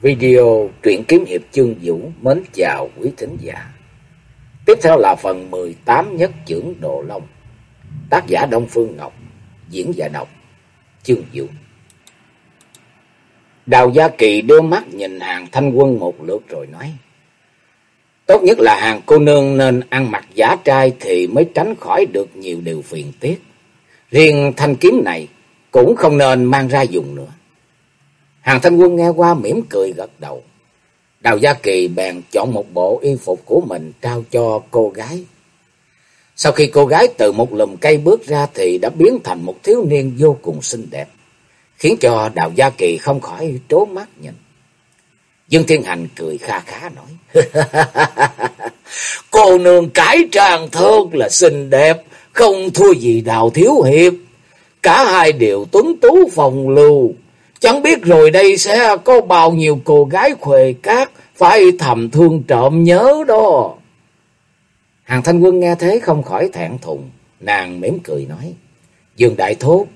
Video truyện kiếm hiệp chương vũ mến chào quý thính giả. Tiếp theo là phần 18 nhất trưởng Đồ Long. Tác giả Đông Phương Ngọc, diễn giả đọc chương vũ. Đào Gia Kỳ đưa mắt nhìn hàng thanh quân một lượt rồi nói. Tốt nhất là hàng cô nương nên ăn mặc giả trai thì mới tránh khỏi được nhiều điều phiền tiếc. Riêng thanh kiếm này cũng không nên mang ra dùng nữa. Hàng thanh quân nghe qua mỉm cười gật đầu. Đào Gia Kỳ bèn chọn một bộ y phục của mình trao cho cô gái. Sau khi cô gái từ một lùm cây bước ra thì đã biến thành một thiếu niên vô cùng xinh đẹp, khiến cho Đào Gia Kỳ không khỏi trố mắt nhìn. Dương Thiên Hành cười kha khá nói, Cô nương cải trang thơm là xinh đẹp, không thua gì Đào Thiếu Hiệp. Cả hai đều tuấn tú phòng lưu, Chẳng biết rồi đây sẽ có bao nhiêu cô gái khuề cát phải thầm thương trộm nhớ đó. Hàng thanh quân nghe thế không khỏi thẹn thùng, nàng mỉm cười nói. Dương đại thốt,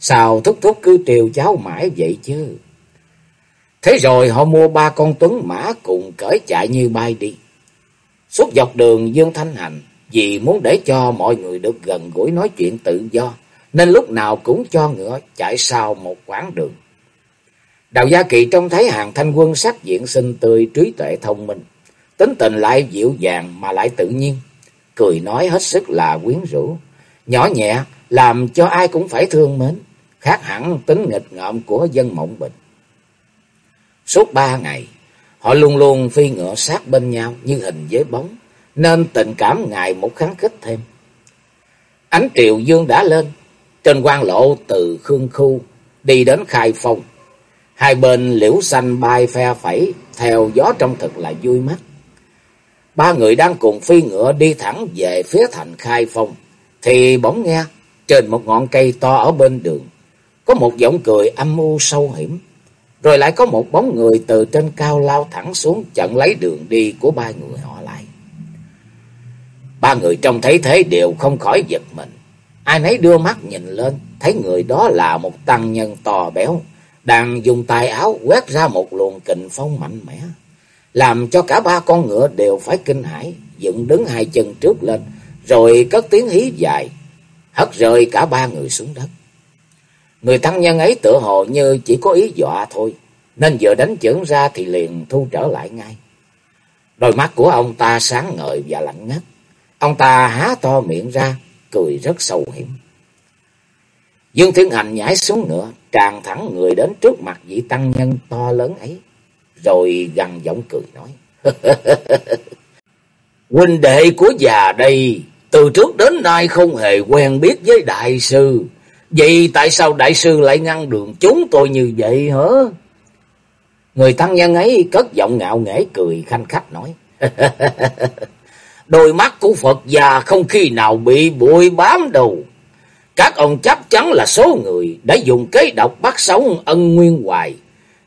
sao thúc thúc cứ triều cháu mãi vậy chứ? Thế rồi họ mua ba con tuấn mã cùng cởi chạy như bay đi. Suốt dọc đường Dương Thanh Hành, vì muốn để cho mọi người được gần gũi nói chuyện tự do, nên lúc nào cũng cho ngựa chạy sau một quãng đường. Đào Gia Kỳ trông thấy hàng thanh quân sắc diện xinh tươi trí tuệ thông minh, tính tình lại dịu dàng mà lại tự nhiên, cười nói hết sức là quyến rũ, nhỏ nhẹ làm cho ai cũng phải thương mến, khác hẳn tính nghịch ngợm của dân mộng bình. Suốt ba ngày, họ luôn luôn phi ngựa sát bên nhau như hình với bóng, nên tình cảm ngày một kháng khích thêm. Ánh triều dương đã lên, trên quan lộ từ Khương Khu đi đến Khai Phong, Hai bên liễu xanh bay phe phẩy, theo gió trong thật là vui mắt. Ba người đang cùng phi ngựa đi thẳng về phía thành khai phong, thì bỗng nghe trên một ngọn cây to ở bên đường, có một giọng cười âm u sâu hiểm, rồi lại có một bóng người từ trên cao lao thẳng xuống chặn lấy đường đi của ba người họ lại. Ba người trông thấy thế đều không khỏi giật mình, ai nấy đưa mắt nhìn lên, thấy người đó là một tăng nhân to béo, đang dùng tay áo quét ra một luồng kình phong mạnh mẽ, làm cho cả ba con ngựa đều phải kinh hãi, dựng đứng hai chân trước lên, rồi cất tiếng hí dài, hất rơi cả ba người xuống đất. Người tăng nhân ấy tựa hồ như chỉ có ý dọa thôi, nên vừa đánh chưởng ra thì liền thu trở lại ngay. Đôi mắt của ông ta sáng ngời và lạnh ngắt. Ông ta há to miệng ra, cười rất sâu hiểm. Dương Thiên Hành nhảy xuống nữa, tràn thẳng người đến trước mặt vị tăng nhân to lớn ấy, rồi gằn giọng cười nói. Huynh đệ của già đây, từ trước đến nay không hề quen biết với đại sư. Vậy tại sao đại sư lại ngăn đường chúng tôi như vậy hả? Người tăng nhân ấy cất giọng ngạo nghễ cười khanh khách nói. Đôi mắt của Phật già không khi nào bị bụi bám đâu. Các ông chắc chắn là số người đã dùng kế độc bắt sống ân nguyên hoài.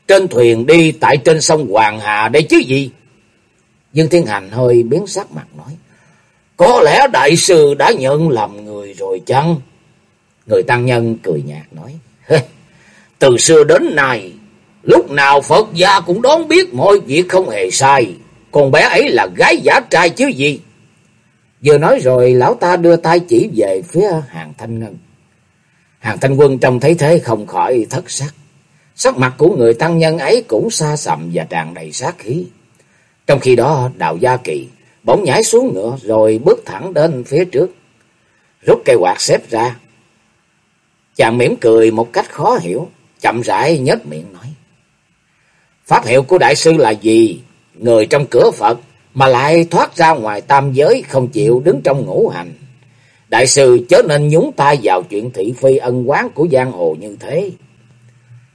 Trên thuyền đi tại trên sông Hoàng Hà đây chứ gì? Dương Thiên Hành hơi biến sắc mặt nói. Có lẽ đại sư đã nhận lầm người rồi chăng? Người tăng nhân cười nhạt nói. Từ xưa đến nay, lúc nào Phật gia cũng đón biết mọi việc không hề sai. Còn bé ấy là gái giả trai chứ gì? Vừa nói rồi lão ta đưa tay chỉ về phía hàng thanh ngân. Hàng thanh quân trông thấy thế không khỏi thất sắc. Sắc mặt của người tăng nhân ấy cũng xa sầm và tràn đầy sát khí. Trong khi đó đào gia kỳ bỗng nhảy xuống ngựa rồi bước thẳng đến phía trước. Rút cây quạt xếp ra. Chàng mỉm cười một cách khó hiểu, chậm rãi nhếch miệng nói. Pháp hiệu của đại sư là gì? Người trong cửa Phật mà lại thoát ra ngoài tam giới không chịu đứng trong ngũ hành. Đại sư chớ nên nhúng tay vào chuyện thị phi ân quán của giang hồ như thế.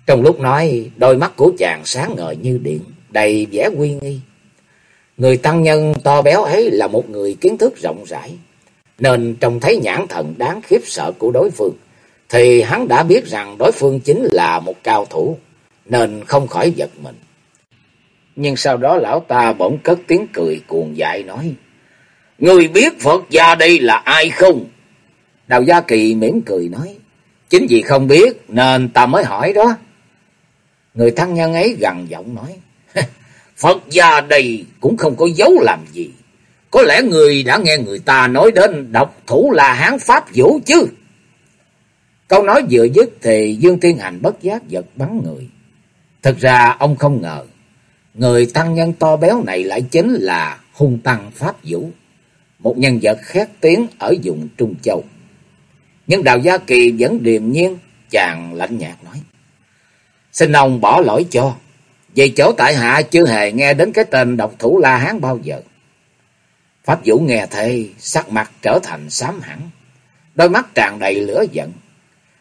Trong lúc nói, đôi mắt của chàng sáng ngời như điện, đầy vẻ uy nghi. Người tăng nhân to béo ấy là một người kiến thức rộng rãi, nên trông thấy nhãn thần đáng khiếp sợ của đối phương, thì hắn đã biết rằng đối phương chính là một cao thủ, nên không khỏi giật mình. Nhưng sau đó lão ta bỗng cất tiếng cười cuồng dại nói. Người biết Phật gia đây là ai không? Đào Gia Kỳ mỉm cười nói. Chính vì không biết nên ta mới hỏi đó. Người thân nhân ấy gằn giọng nói. Phật gia đây cũng không có dấu làm gì. Có lẽ người đã nghe người ta nói đến độc thủ là hán pháp vũ chứ. Câu nói vừa dứt thì Dương Tiên Hành bất giác giật bắn người. Thực ra ông không ngờ, người tăng nhân to béo này lại chính là hung tăng Pháp Vũ, một nhân vật khét tiếng ở vùng Trung Châu. Nhưng Đào Gia Kỳ vẫn điềm nhiên, chàng lạnh nhạt nói. Xin ông bỏ lỗi cho, vì chỗ tại hạ chưa hề nghe đến cái tên độc thủ La Hán bao giờ. Pháp Vũ nghe thế, sắc mặt trở thành xám hẳn, đôi mắt tràn đầy lửa giận.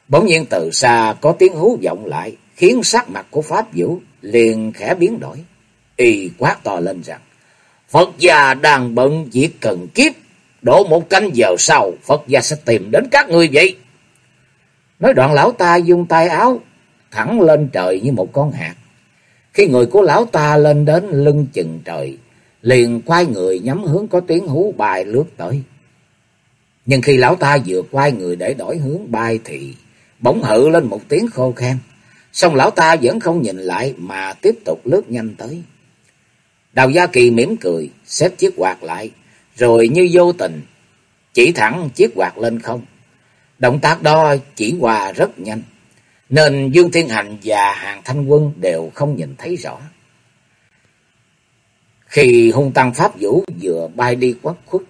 Bỗng nhiên từ xa có tiếng hú vọng lại, khiến sắc mặt của Pháp Vũ liền khẽ biến đổi. Y quát to lên rằng, Phật gia đang bận việc cần kiếp, đổ một canh giờ sau, Phật gia sẽ tìm đến các ngươi vậy. Nói đoạn lão ta dùng tay áo, thẳng lên trời như một con hạt. Khi người của lão ta lên đến lưng chừng trời, liền quay người nhắm hướng có tiếng hú bài lướt tới. Nhưng khi lão ta vừa quay người để đổi hướng bay thì bỗng hự lên một tiếng khô khan. Xong lão ta vẫn không nhìn lại mà tiếp tục lướt nhanh tới. Đào Gia Kỳ mỉm cười, xếp chiếc quạt lại, rồi như vô tình, chỉ thẳng chiếc quạt lên không. Động tác đó chỉ qua rất nhanh, nên Dương Thiên Hành và Hàng Thanh Quân đều không nhìn thấy rõ. Khi hung tăng Pháp Vũ vừa bay đi quất khuất,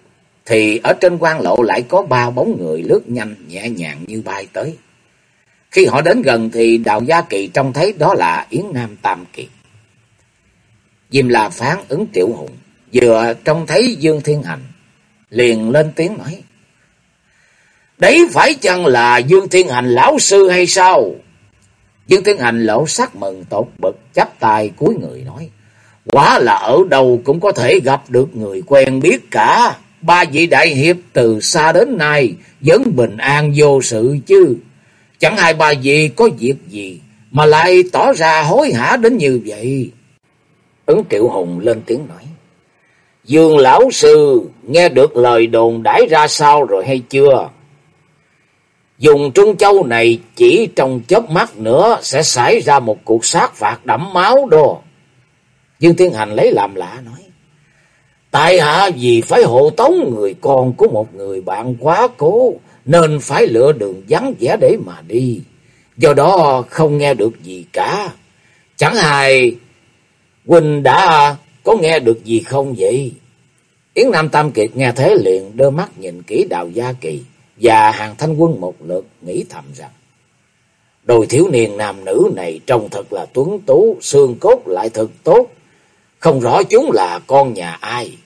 thì ở trên quan lộ lại có ba bóng người lướt nhanh nhẹ nhàng như bay tới. Khi họ đến gần thì Đào Gia Kỳ trông thấy đó là Yến Nam Tam Kiệt. Diêm La phán ứng Triệu Hùng, vừa trông thấy Dương Thiên Hành, liền lên tiếng nói. Đấy phải chăng là Dương Thiên Hành lão sư hay sao? Dương Thiên Hành lộ sắc mừng tột bực, chắp tay cúi người nói. quá là ở đâu cũng có thể gặp được người quen biết cả. Ba vị đại hiệp từ xa đến nay vẫn bình an vô sự chứ. Chẳng hai ba vị có việc gì mà lại tỏ ra hối hả đến như vậy. Ứng Triệu Hùng lên tiếng nói. Dương lão sư, nghe được lời đồn đãi ra sao rồi hay chưa? Dùng Trung Châu này chỉ trong chớp mắt nữa sẽ xảy ra một cuộc sát phạt đẫm máu đồ. Dương Thiên Hành lấy làm lạ nói. Tại hạ vì phải hộ tống người con của một người bạn quá cố, nên phải lựa đường vắng vẻ để mà đi. Do đó không nghe được gì cả. Chẳng hài Huynh đã có nghe được gì không vậy? Yến Nam Tam Kiệt nghe thế liền đưa mắt nhìn kỹ Đào Gia Kỳ và hàng thanh quân một lượt nghĩ thầm rằng Đôi thiếu niên nam nữ này trông thật là tuấn tú, xương cốt lại thật tốt, không rõ chúng là con nhà ai.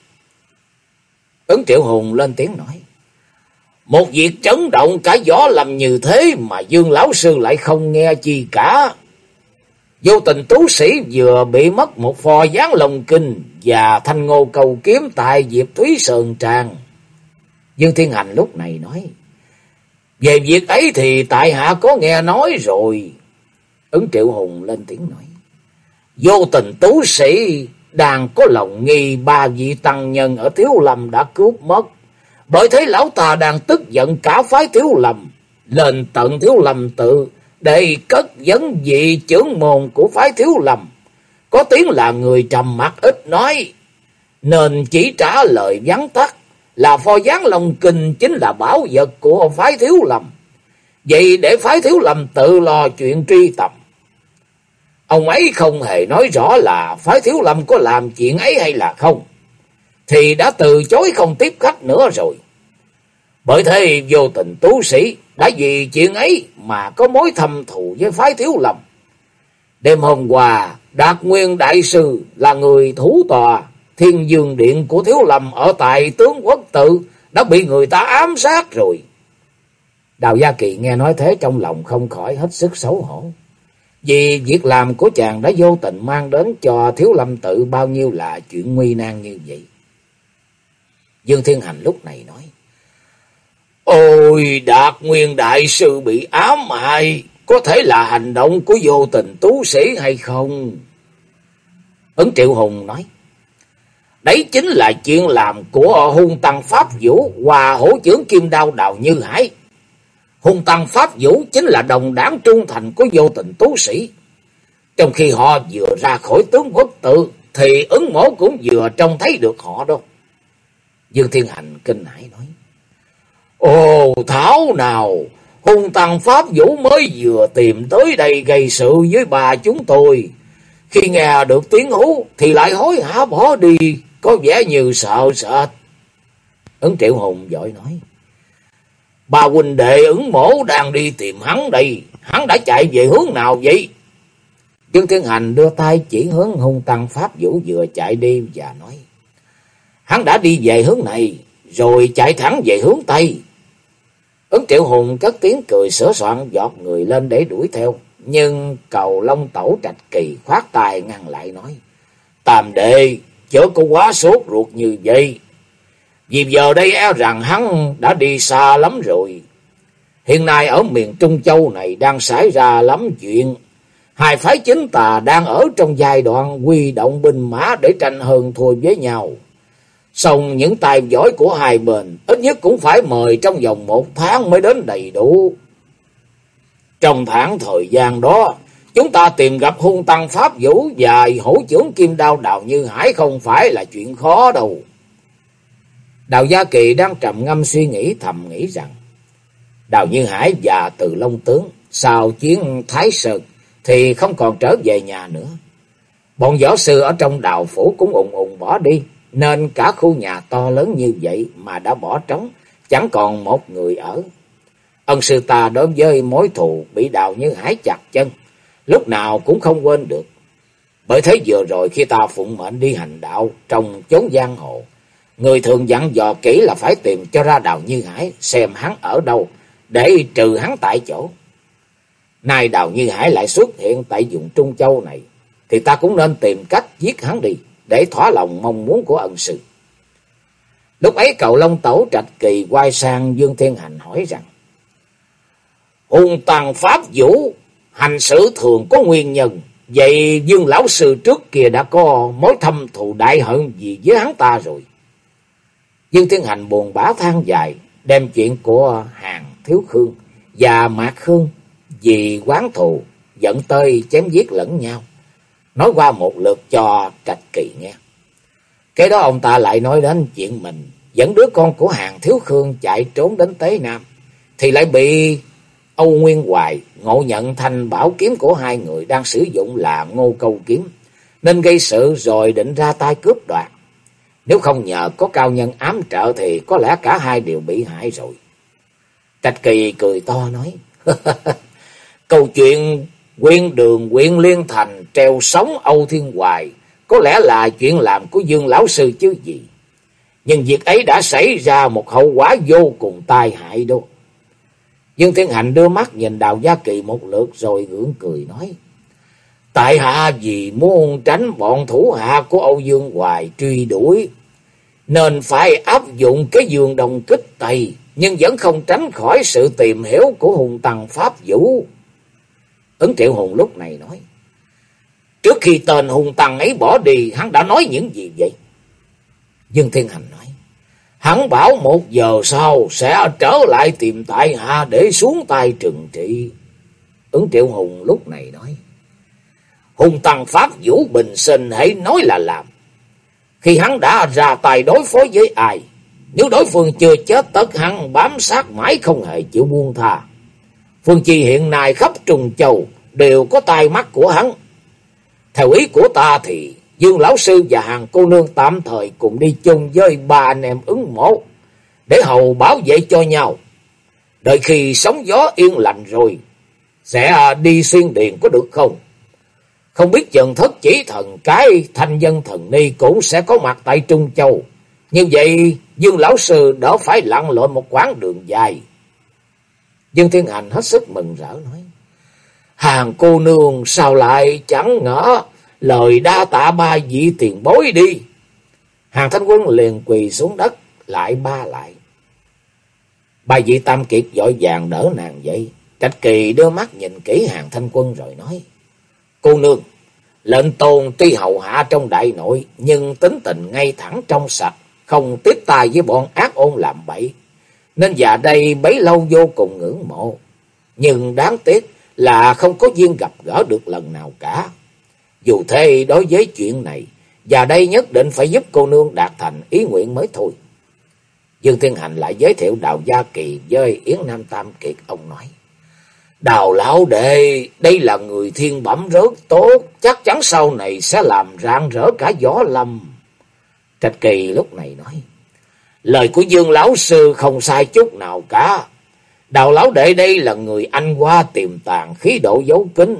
Ứng Triệu Hùng lên tiếng nói Một việc chấn động cả gió làm như thế mà Dương Lão Sư lại không nghe chi cả. Vô tình tú sĩ vừa bị mất một phò gián lồng kinh và thanh ngô cầu kiếm tại Diệp Thúy Sơn Tràng. Dương Thiên Hành lúc này nói, về việc ấy thì tại hạ có nghe nói rồi. Ứng Triệu Hùng lên tiếng nói, vô tình tú sĩ đang có lòng nghi ba vị tăng nhân ở Thiếu Lâm đã cướp mất. Bởi thế lão ta đang tức giận cả phái Thiếu Lâm, lên tận Thiếu Lâm tự để cất vấn vị trưởng môn của phái thiếu lầm. Có tiếng là người trầm mặt ít nói, nên chỉ trả lời vắn tắt là pho gián long kinh chính là bảo vật của phái thiếu lầm. Vậy để phái thiếu lầm tự lo chuyện truy tầm. Ông ấy không hề nói rõ là phái thiếu lầm có làm chuyện ấy hay là không. Thì đã từ chối không tiếp khách nữa rồi. Bởi thế vô tình tú sĩ đã vì chuyện ấy mà có mối thầm thù với phái thiếu lầm. Đêm hôm qua, Đạt Nguyên Đại Sư là người thủ tòa thiên dương điện của thiếu lầm ở tại tướng quốc tự đã bị người ta ám sát rồi. Đào Gia Kỳ nghe nói thế trong lòng không khỏi hết sức xấu hổ. Vì việc làm của chàng đã vô tình mang đến cho thiếu lâm tự bao nhiêu là chuyện nguy nan như vậy. Dương Thiên Hành lúc này nói. Ôi, Đạt Nguyên Đại Sư bị ám hại, có thể là hành động của vô tình tú sĩ hay không? Ấn Triệu Hùng nói, Đấy chính là chuyện làm của hung tăng Pháp Vũ và hổ trưởng Kim Đao Đào Như Hải. Hung tăng Pháp Vũ chính là đồng đảng trung thành của vô tình tú sĩ. Trong khi họ vừa ra khỏi tướng quốc tự, thì ứng mổ cũng vừa trông thấy được họ đâu. Dương Thiên Hành kinh hãi nói. Ồ, thảo nào, hung tăng Pháp Vũ mới vừa tìm tới đây gây sự với bà chúng tôi. Khi nghe được tiếng hú thì lại hối hả bỏ đi, có vẻ như sợ sợ. Ứng Triệu Hùng giỏi nói. Bà huynh đệ ứng mổ đang đi tìm hắn đây, hắn đã chạy về hướng nào vậy? Dương Thiên Hành đưa tay chỉ hướng hung tăng Pháp Vũ vừa chạy đi và nói. Hắn đã đi về hướng này, rồi chạy thẳng về hướng Tây. Ứng Triệu Hùng cất tiếng cười sửa soạn giọt người lên để đuổi theo. Nhưng cầu Long Tẩu Trạch Kỳ khoát tài ngăn lại nói. Tàm đệ, chớ có quá sốt ruột như vậy. Vì giờ đây e rằng hắn đã đi xa lắm rồi. Hiện nay ở miền Trung Châu này đang xảy ra lắm chuyện. Hai phái chính tà đang ở trong giai đoạn quy động binh mã để tranh hơn thua với nhau. Xong những tài giỏi của hai bên ít nhất cũng phải mời trong vòng một tháng mới đến đầy đủ. Trong tháng thời gian đó, chúng ta tìm gặp hung tăng Pháp Vũ và hổ trưởng kim đao đào như hải không phải là chuyện khó đâu. Đào Gia Kỳ đang trầm ngâm suy nghĩ thầm nghĩ rằng, Đào Như Hải và Từ Long Tướng sau chiến Thái Sơn thì không còn trở về nhà nữa. Bọn võ sư ở trong đào phủ cũng ùng ùng bỏ đi, nên cả khu nhà to lớn như vậy mà đã bỏ trống, chẳng còn một người ở. Ân sư ta đối với mối thù bị đào như hải chặt chân, lúc nào cũng không quên được. Bởi thế vừa rồi khi ta phụng mệnh đi hành đạo trong chốn giang hồ, người thường dặn dò kỹ là phải tìm cho ra đào như hải xem hắn ở đâu để trừ hắn tại chỗ. Nay đào như hải lại xuất hiện tại vùng Trung Châu này, thì ta cũng nên tìm cách giết hắn đi để thỏa lòng mong muốn của ân sư. Lúc ấy cậu Long Tẩu Trạch Kỳ quay sang Dương Thiên Hành hỏi rằng, Hùng Tàn Pháp Vũ, hành xử thường có nguyên nhân, vậy Dương Lão Sư trước kia đã có mối thâm thù đại hận gì với hắn ta rồi. Dương Thiên Hành buồn bã than dài, đem chuyện của hàng Thiếu Khương và Mạc Khương vì quán thù dẫn tới chém giết lẫn nhau nói qua một lượt cho Trạch Kỳ nghe. Cái đó ông ta lại nói đến chuyện mình dẫn đứa con của hàng thiếu khương chạy trốn đến Tế Nam, thì lại bị Âu Nguyên Hoài ngộ nhận thành bảo kiếm của hai người đang sử dụng là ngô câu kiếm, nên gây sự rồi định ra tay cướp đoạt. Nếu không nhờ có cao nhân ám trợ thì có lẽ cả hai đều bị hại rồi. Trạch Kỳ cười to nói, câu chuyện Quyên đường quyện liên thành treo sống Âu Thiên Hoài, có lẽ là chuyện làm của Dương Lão Sư chứ gì. Nhưng việc ấy đã xảy ra một hậu quả vô cùng tai hại đâu. Dương Thiên Hành đưa mắt nhìn Đào Gia Kỳ một lượt rồi gượng cười nói. Tại hạ vì muốn tránh bọn thủ hạ của Âu Dương Hoài truy đuổi, nên phải áp dụng cái giường đồng kích tây, nhưng vẫn không tránh khỏi sự tìm hiểu của hùng tăng Pháp Vũ. Ứng triệu hùng lúc này nói. Trước khi tên hùng tăng ấy bỏ đi, hắn đã nói những gì vậy? Dương Thiên Hành nói. Hắn bảo một giờ sau sẽ trở lại tìm tại hạ để xuống tay trừng trị. Ứng triệu hùng lúc này nói. Hùng tăng Pháp Vũ Bình Sinh hãy nói là làm. Khi hắn đã ra tay đối phó với ai, nếu đối phương chưa chết tất hắn bám sát mãi không hề chịu buông tha. Phương Chi hiện nay khắp Trùng Châu đều có tai mắt của hắn. Theo ý của ta thì Dương Lão Sư và hàng cô nương tạm thời cùng đi chung với ba anh em ứng mộ để hầu bảo vệ cho nhau. Đợi khi sóng gió yên lành rồi, sẽ đi xuyên điện có được không? Không biết chừng thất chỉ thần cái thanh dân thần ni cũng sẽ có mặt tại Trung Châu. Như vậy Dương Lão Sư đỡ phải lặn lội một quãng đường dài. Dương Thiên Hành hết sức mừng rỡ nói. Hàng cô nương sao lại chẳng ngỡ lời đa tạ ba vị tiền bối đi. Hàng thanh quân liền quỳ xuống đất lại ba lại. Ba vị tam kiệt dội vàng đỡ nàng dậy. Trạch kỳ đưa mắt nhìn kỹ hàng thanh quân rồi nói. Cô nương, lệnh tôn tuy hậu hạ trong đại nội nhưng tính tình ngay thẳng trong sạch, không tiếp tay với bọn ác ôn làm bậy. Nên già đây bấy lâu vô cùng ngưỡng mộ. Nhưng đáng tiếc là không có duyên gặp gỡ được lần nào cả. Dù thế đối với chuyện này, già đây nhất định phải giúp cô nương đạt thành ý nguyện mới thôi. Dương Thiên Hành lại giới thiệu Đào Gia Kỳ với Yến Nam Tam Kiệt. Ông nói, Đào Lão Đệ, đây là người thiên bẩm rất tốt, chắc chắn sau này sẽ làm rạng rỡ cả gió lâm. Trạch Kỳ lúc này nói, Lời của Dương Lão Sư không sai chút nào cả. Đào Lão Đệ đây là người anh qua tiềm tàng khí độ dấu kính.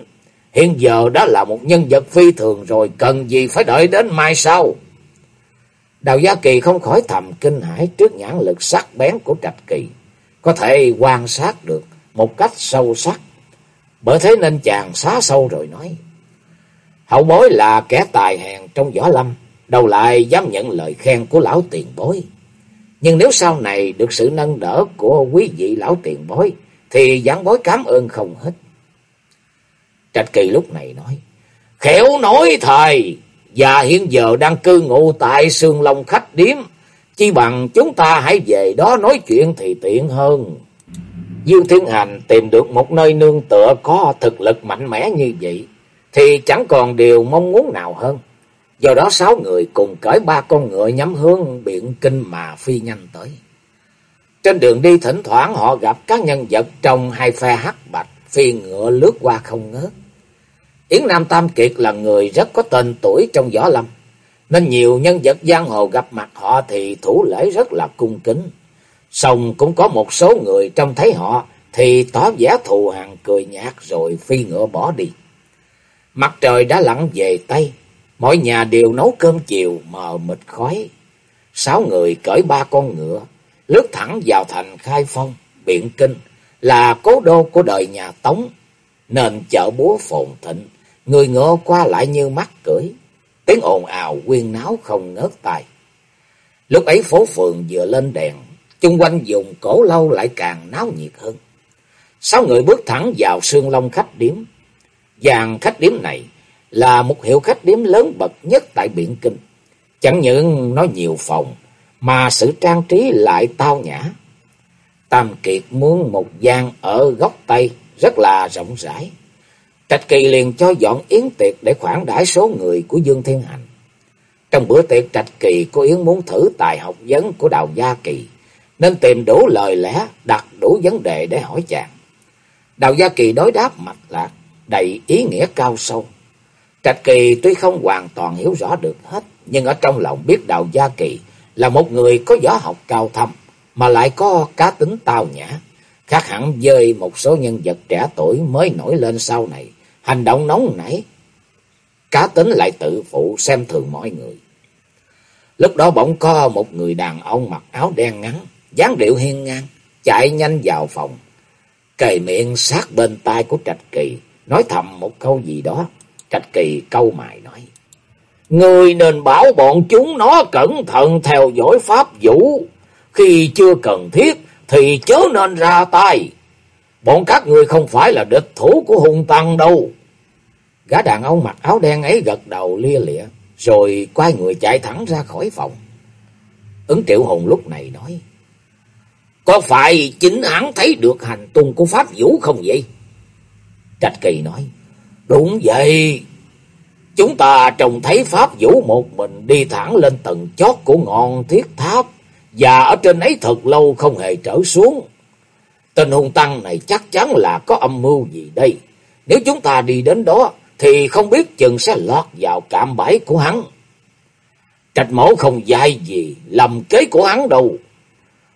Hiện giờ đã là một nhân vật phi thường rồi, cần gì phải đợi đến mai sau. Đào Gia Kỳ không khỏi thầm kinh hãi trước nhãn lực sắc bén của Trạch Kỳ. Có thể quan sát được một cách sâu sắc. Bởi thế nên chàng xá sâu rồi nói. Hậu bối là kẻ tài hèn trong võ lâm. Đâu lại dám nhận lời khen của lão tiền bối. Nhưng nếu sau này được sự nâng đỡ của quý vị lão tiền bối. Thì giảng bối cảm ơn không hết. Trạch Kỳ lúc này nói. Khéo nói thầy. Và hiện giờ đang cư ngụ tại Sương Long khách điếm. Chi bằng chúng ta hãy về đó nói chuyện thì tiện hơn. Dương Thiên Hành tìm được một nơi nương tựa có thực lực mạnh mẽ như vậy. Thì chẳng còn điều mong muốn nào hơn. Do đó sáu người cùng cởi ba con ngựa nhắm hướng biện kinh mà phi nhanh tới. Trên đường đi thỉnh thoảng họ gặp các nhân vật trong hai phe hắc bạch phi ngựa lướt qua không ngớt. Yến Nam Tam Kiệt là người rất có tên tuổi trong võ lâm, nên nhiều nhân vật giang hồ gặp mặt họ thì thủ lễ rất là cung kính. Xong cũng có một số người trông thấy họ thì tỏ vẻ thù hằn cười nhạt rồi phi ngựa bỏ đi. Mặt trời đã lặn về Tây, mọi nhà đều nấu cơm chiều mờ mịt khói. Sáu người cởi ba con ngựa, lướt thẳng vào thành Khai Phong, Biện Kinh, là cố đô của đời nhà Tống, nên chợ búa phồn thịnh, người ngựa qua lại như mắt cưỡi, tiếng ồn ào quyên náo không ngớt tai. Lúc ấy phố phường vừa lên đèn, chung quanh dùng cổ lâu lại càng náo nhiệt hơn. Sáu người bước thẳng vào sương long khách điếm. Dàn khách điếm này là một hiệu khách điếm lớn bậc nhất tại Biển Kinh. Chẳng những nó nhiều phòng, mà sự trang trí lại tao nhã. Tam Kiệt muốn một gian ở góc Tây rất là rộng rãi. Trạch Kỳ liền cho dọn yến tiệc để khoản đãi số người của Dương Thiên Hành. Trong bữa tiệc Trạch Kỳ có Yến muốn thử tài học vấn của Đào Gia Kỳ, nên tìm đủ lời lẽ, đặt đủ vấn đề để hỏi chàng. Đào Gia Kỳ đối đáp mạch lạc, đầy ý nghĩa cao sâu. Trạch Kỳ tuy không hoàn toàn hiểu rõ được hết, nhưng ở trong lòng biết Đào Gia Kỳ là một người có võ học cao thâm, mà lại có cá tính tao nhã, khác hẳn với một số nhân vật trẻ tuổi mới nổi lên sau này, hành động nóng nảy, cá tính lại tự phụ xem thường mọi người. Lúc đó bỗng có một người đàn ông mặc áo đen ngắn, dáng điệu hiên ngang, chạy nhanh vào phòng, kề miệng sát bên tai của Trạch Kỳ, nói thầm một câu gì đó. Trạch Kỳ câu mài nói, Người nên bảo bọn chúng nó cẩn thận theo dõi pháp vũ, khi chưa cần thiết thì chớ nên ra tay. Bọn các người không phải là địch thủ của Hung tăng đâu. Gã đàn ông mặc áo đen ấy gật đầu lia lịa, rồi quay người chạy thẳng ra khỏi phòng. Ứng triệu hùng lúc này nói, Có phải chính hắn thấy được hành tung của Pháp Vũ không vậy? Trạch Kỳ nói, Đúng vậy. Chúng ta trông thấy Pháp Vũ một mình đi thẳng lên tầng chót của ngọn thiết tháp, và ở trên ấy thật lâu không hề trở xuống. Tên hung tăng này chắc chắn là có âm mưu gì đây. Nếu chúng ta đi đến đó, thì không biết chừng sẽ lọt vào cạm bẫy của hắn. Trạch mẫu không dai gì, lầm kế của hắn đâu.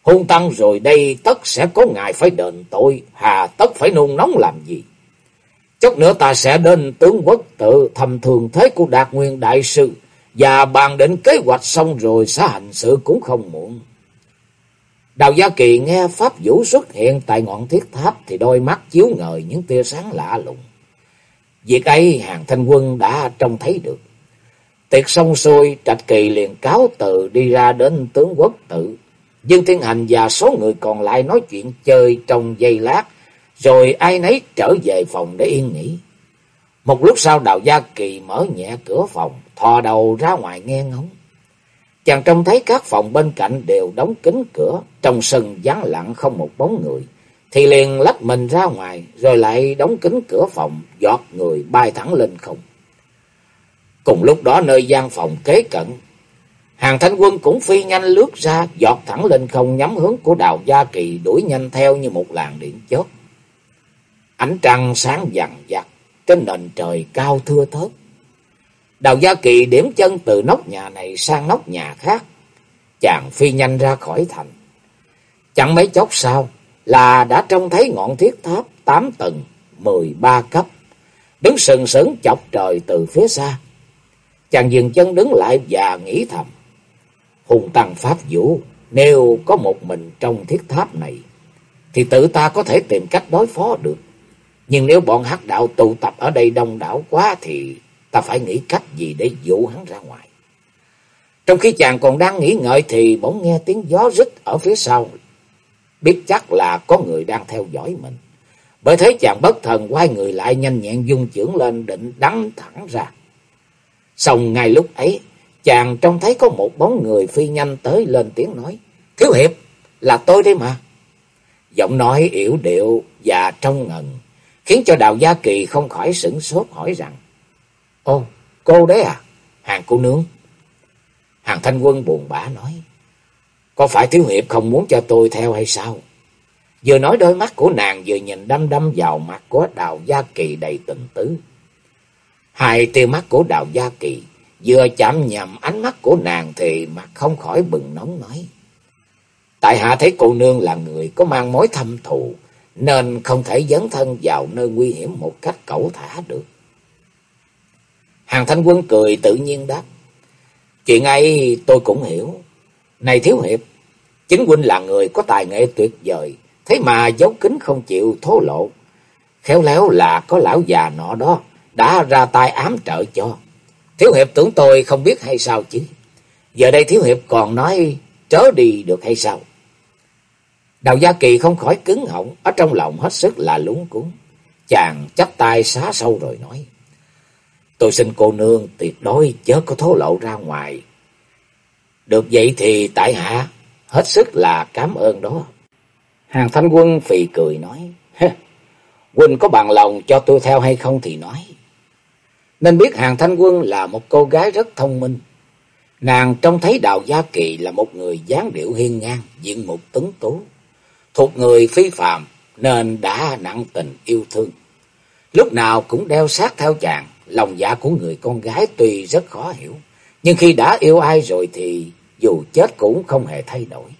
Hung tăng rồi đây tất sẽ có ngài phải đền tội, hà tất phải nôn nóng làm gì. Chút nữa ta sẽ đến tướng quốc tự thầm thường thế của Đạt Nguyên Đại Sư, và bàn định kế hoạch xong rồi sẽ hành sự cũng không muộn. Đào Gia Kỳ nghe Pháp Vũ xuất hiện tại ngọn thiết tháp thì đôi mắt chiếu ngời những tia sáng lạ lùng. Việc ấy hàng thanh quân đã trông thấy được. Tiệc xong xuôi, Trạch Kỳ liền cáo từ đi ra đến tướng quốc tự. Dương Thiên Hành và số người còn lại nói chuyện chơi trong giây lát, rồi ai nấy trở về phòng để yên nghỉ. Một lúc sau Đào Gia Kỳ mở nhẹ cửa phòng, thò đầu ra ngoài nghe ngóng. Chàng trông thấy các phòng bên cạnh đều đóng kín cửa, trong sân vắng lặng không một bóng người thì liền lách mình ra ngoài, rồi lại đóng kín cửa phòng, giọt người bay thẳng lên không. Cùng lúc đó nơi gian phòng kế cận, hàng thanh quân cũng phi nhanh lướt ra, giọt thẳng lên không nhắm hướng của đào gia kỳ đuổi nhanh theo như một làn điện chớp. Ánh trăng sáng vàng vặt trên nền trời cao thưa thớt. Đào Gia Kỳ điểm chân từ nóc nhà này sang nóc nhà khác. Chàng phi nhanh ra khỏi thành. Chẳng mấy chốc sau là đã trông thấy ngọn thiết tháp tám tầng, mười ba cấp. Đứng sừng sững chọc trời từ phía xa. Chàng dừng chân đứng lại và nghĩ thầm. Hùng tăng pháp vũ, nếu có một mình trong thiết tháp này, thì tự ta có thể tìm cách đối phó được. Nhưng nếu bọn hắc đạo tụ tập ở đây đông đảo quá thì ta phải nghĩ cách gì để dụ hắn ra ngoài. Trong khi chàng còn đang nghĩ ngợi thì bỗng nghe tiếng gió rít ở phía sau. Biết chắc là có người đang theo dõi mình. Bởi thế chàng bất thần quay người lại nhanh nhẹn dung chưởng lên định đắng thẳng ra. Xong ngay lúc ấy, chàng trông thấy có một bóng người phi nhanh tới lên tiếng nói. Thiếu hiệp, là tôi đây mà. Giọng nói yểu điệu và trong ngần, khiến cho Đào Gia Kỳ không khỏi sửng sốt hỏi rằng. Ô, cô đấy à? Hàng cô nương. Hàng thanh quân buồn bã nói. Có phải thiếu hiệp không muốn cho tôi theo hay sao? Vừa nói đôi mắt của nàng vừa nhìn đăm đăm vào mặt của Đào Gia Kỳ đầy tình tứ. Hai tia mắt của Đào Gia Kỳ vừa chạm nhầm ánh mắt của nàng thì mặt không khỏi bừng nóng nói. Tại hạ thấy cô nương là người có mang mối thâm thù, nên không thể dấn thân vào nơi nguy hiểm một cách cẩu thả được. Hàng thanh quân cười tự nhiên đáp. Chuyện ấy tôi cũng hiểu. Này thiếu hiệp, chính huynh là người có tài nghệ tuyệt vời, thế mà giấu kín không chịu thố lộ. Khéo léo là có lão già nọ đó, đã ra tay ám trợ cho. Thiếu hiệp tưởng tôi không biết hay sao chứ. Giờ đây thiếu hiệp còn nói trớ đi được hay sao? Đào Gia Kỳ không khỏi cứng họng, ở trong lòng hết sức là lúng cuốn. Chàng chắp tay xá sâu rồi nói. Tôi xin cô nương tuyệt đối chớ có thố lộ ra ngoài. Được vậy thì tại hạ hết sức là cảm ơn đó. Hàng thanh quân phì cười nói. Quỳnh có bằng lòng cho tôi theo hay không thì nói. Nên biết hàng thanh quân là một cô gái rất thông minh. Nàng trông thấy Đào Gia Kỳ là một người dáng điệu hiên ngang, diện mục tuấn tú. Thuộc người phi phạm nên đã nặng tình yêu thương. Lúc nào cũng đeo sát theo chàng, lòng dạ của người con gái tuy rất khó hiểu. Nhưng khi đã yêu ai rồi thì dù chết cũng không hề thay đổi.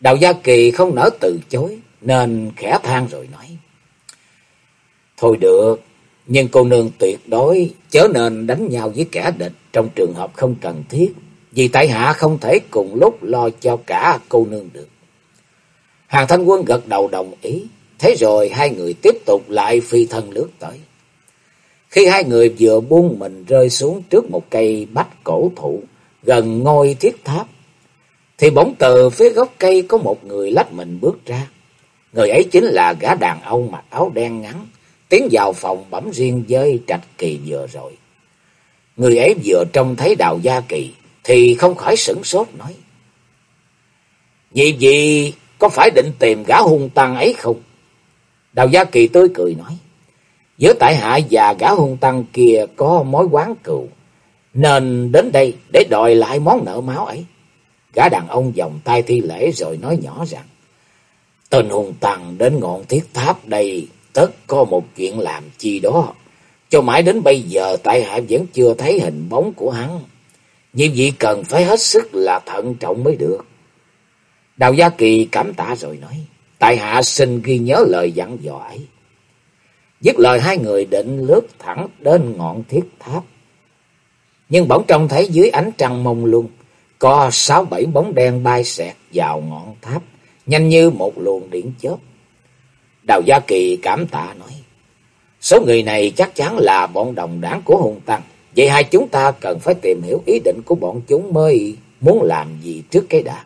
Đào Gia Kỳ không nỡ từ chối nên khẽ than rồi nói. Thôi được, nhưng cô nương tuyệt đối chớ nên đánh nhau với kẻ địch trong trường hợp không cần thiết. Vì tại hạ không thể cùng lúc lo cho cả cô nương được. Hàng thanh quân gật đầu đồng ý. Thế rồi hai người tiếp tục lại phi thân lướt tới. Khi hai người vừa buông mình rơi xuống trước một cây bách cổ thụ gần ngôi thiết tháp, thì bỗng từ phía gốc cây có một người lách mình bước ra. Người ấy chính là gã đàn ông mặc áo đen ngắn, tiến vào phòng bẩm riêng với trạch kỳ vừa rồi. Người ấy vừa trông thấy đào gia kỳ, thì không khỏi sửng sốt nói. Vì gì có phải định tìm gã hung tăng ấy không? Đào gia kỳ tươi cười nói. Giữa tại hạ và gã hung tăng kia có mối quán cựu, nên đến đây để đòi lại món nợ máu ấy. Gã đàn ông vòng tay thi lễ rồi nói nhỏ rằng, Tên hung tăng đến ngọn thiết tháp đây tất có một chuyện làm chi đó. Cho mãi đến bây giờ tại hạ vẫn chưa thấy hình bóng của hắn. Như vậy cần phải hết sức là thận trọng mới được. Đào Gia Kỳ cảm tạ rồi nói, tại hạ xin ghi nhớ lời dặn dò ấy. Dứt lời hai người định lướt thẳng đến ngọn thiết tháp. Nhưng bỗng trông thấy dưới ánh trăng mông lung, có sáu bảy bóng đen bay xẹt vào ngọn tháp, nhanh như một luồng điện chớp. Đào Gia Kỳ cảm tạ nói, số người này chắc chắn là bọn đồng đảng của hùng tăng. Vậy hai chúng ta cần phải tìm hiểu ý định của bọn chúng mới muốn làm gì trước cái đã.